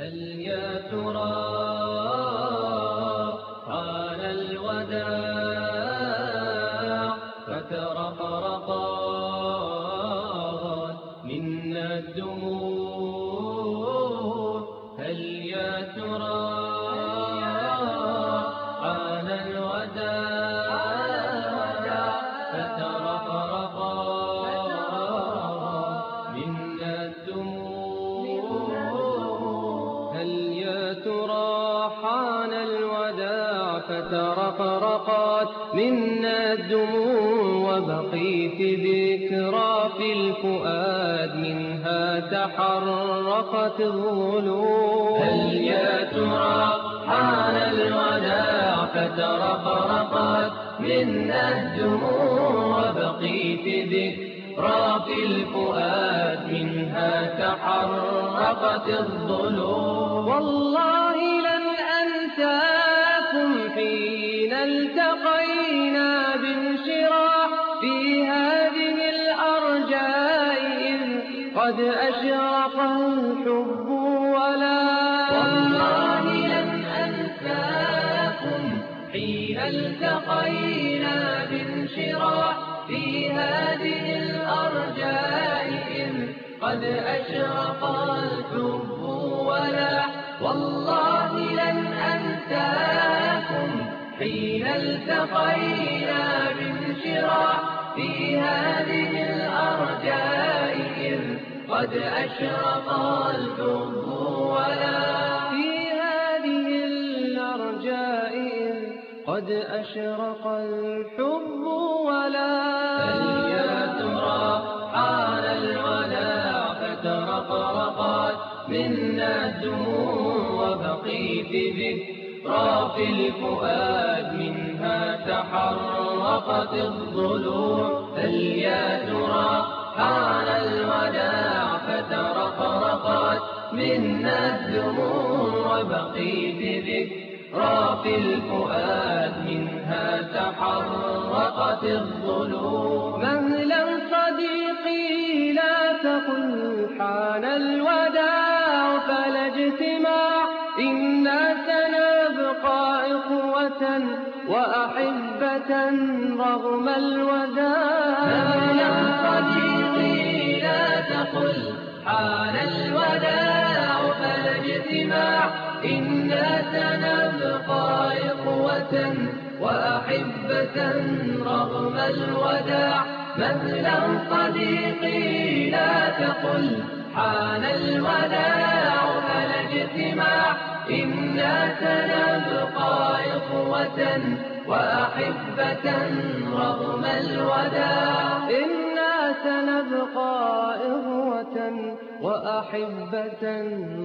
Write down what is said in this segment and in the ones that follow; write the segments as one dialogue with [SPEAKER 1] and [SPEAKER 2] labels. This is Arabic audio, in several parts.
[SPEAKER 1] هل يا ترى حان الوداع فترقرقات منا الدموع فترقرقت منا الدموع وبقيت ذكرى في الفؤاد منها تحرقت الظلوم هل يا ترى حان الوداع فترقرقت منا الدموع وبقيت ذكرى في الفؤاد منها تحرقت الظلوم والله لن أنساكم حين التقينا بانشراح في هذه الأرجاء إذ قد أشرق الحب ولا والله لن أنساكم حين التقينا بانشراح في هذه الأرجاء قد أشرق الحب ولا والله لن أنساكم حين التقينا بانشراح في هذه الأرجاء إذ قد أشرق الحب ولا في هذه الأرجاء قد أشرق الحب ولا هل يا ترى حان الوداع فترقرقت منا الدموع وبقيت ذكرى الفؤاد منها تحرقت الضلوع. هل يا ترى حان الوداع فترقرقت منا الدموع وبقيت ذكرى في الفؤاد منها تحرقت الضلوع. مهلا صديقي لا تقل حان الوداع. وأحبة رغم الوداع. مهلا صديقي لا تقل حان الوداع فلا اجتماع إنا سنبقى إخوة وأحبة رغم الوداع. مهلا صديقي لا تقل حان الوداع. فلا اجتماع إنا سنبقى إخوة وأحبة رغم الوداع. إنا سنبقى إخوة وأحبة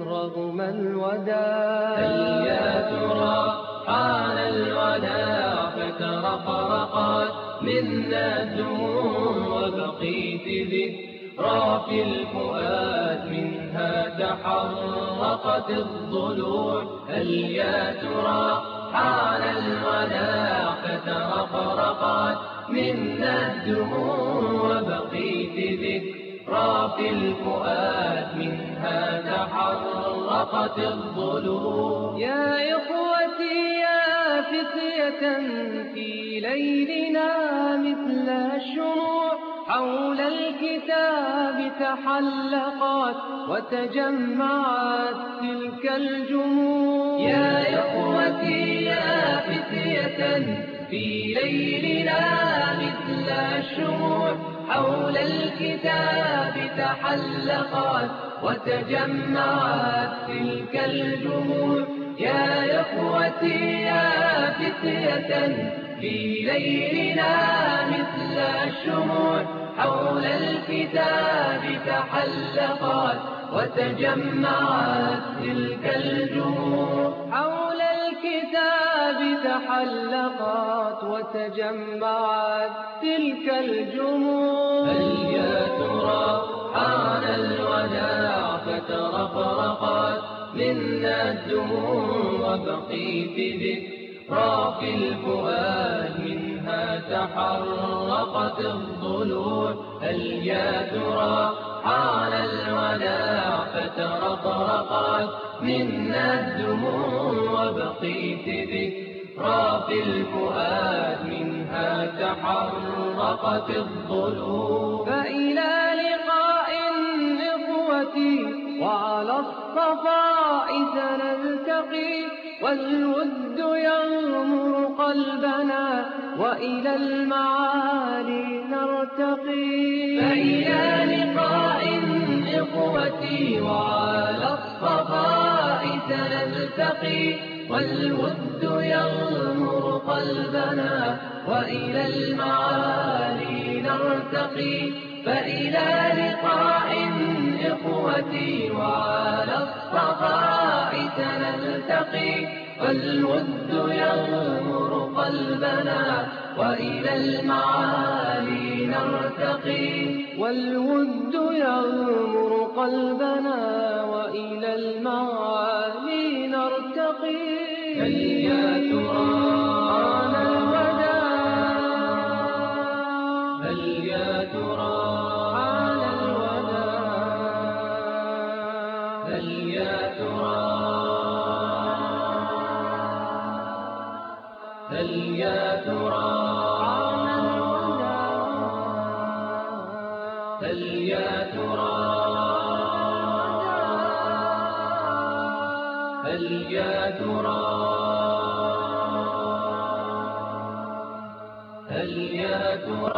[SPEAKER 1] رغم الوداع. هل يا ترى حان الوداع فترقرقت منا الدموع وبقيت ذكرى في الفؤاد منها تحرقت الضلوع. هل يا ترى حان الوداع فترقرقت منا الدموع وبقيت ذكرى في الفؤاد منها تحرقت الضلوع. يا إخوتي يا فتية في ليلنا مثل الكتاب تحلقت وتجمعت تلك الجموع. يا إخوتي يا فتية في ليلنا مثل الشموع. حول الكتاب تحلقت وتجمعت تلك الجموع. يا إخوتي يا فتية في ليلنا مثل الشموع حول الكتاب تحلقت وتجمعت تلك الجموع. حول الكتاب تحلقت وتجمعت تلك الجموع. هل يا ترى حان الوداع فترقرقت منا الدموع وبقيت ذكرى الفؤاد منها تحرقت الضلوع. هل يا ترى حان الوداع فترقرقت؟ منا الدموع وبقيت ذكرى الفؤاد منها تحرقت الضلوع. فإلى لقاء إخوتي وعلى الصفاء سنلتقي. والود يغمر قلبنا وإلى المعالي نرتقي. فإلى لقاء إخوتي وعلى الصفاء سنلتقي. والود يغمر قلبنا وإلى المعالي نرتقي. فإلى لقاء إخوتي وعلى الصفاء سنلتقي والود يغمر قلبنا وإلى المعالي نرتقي. والود يغمر قلبنا وإلى المعالي نرتقي. هل يا ترى هل يا ترى هل يا ترى هل يا ترى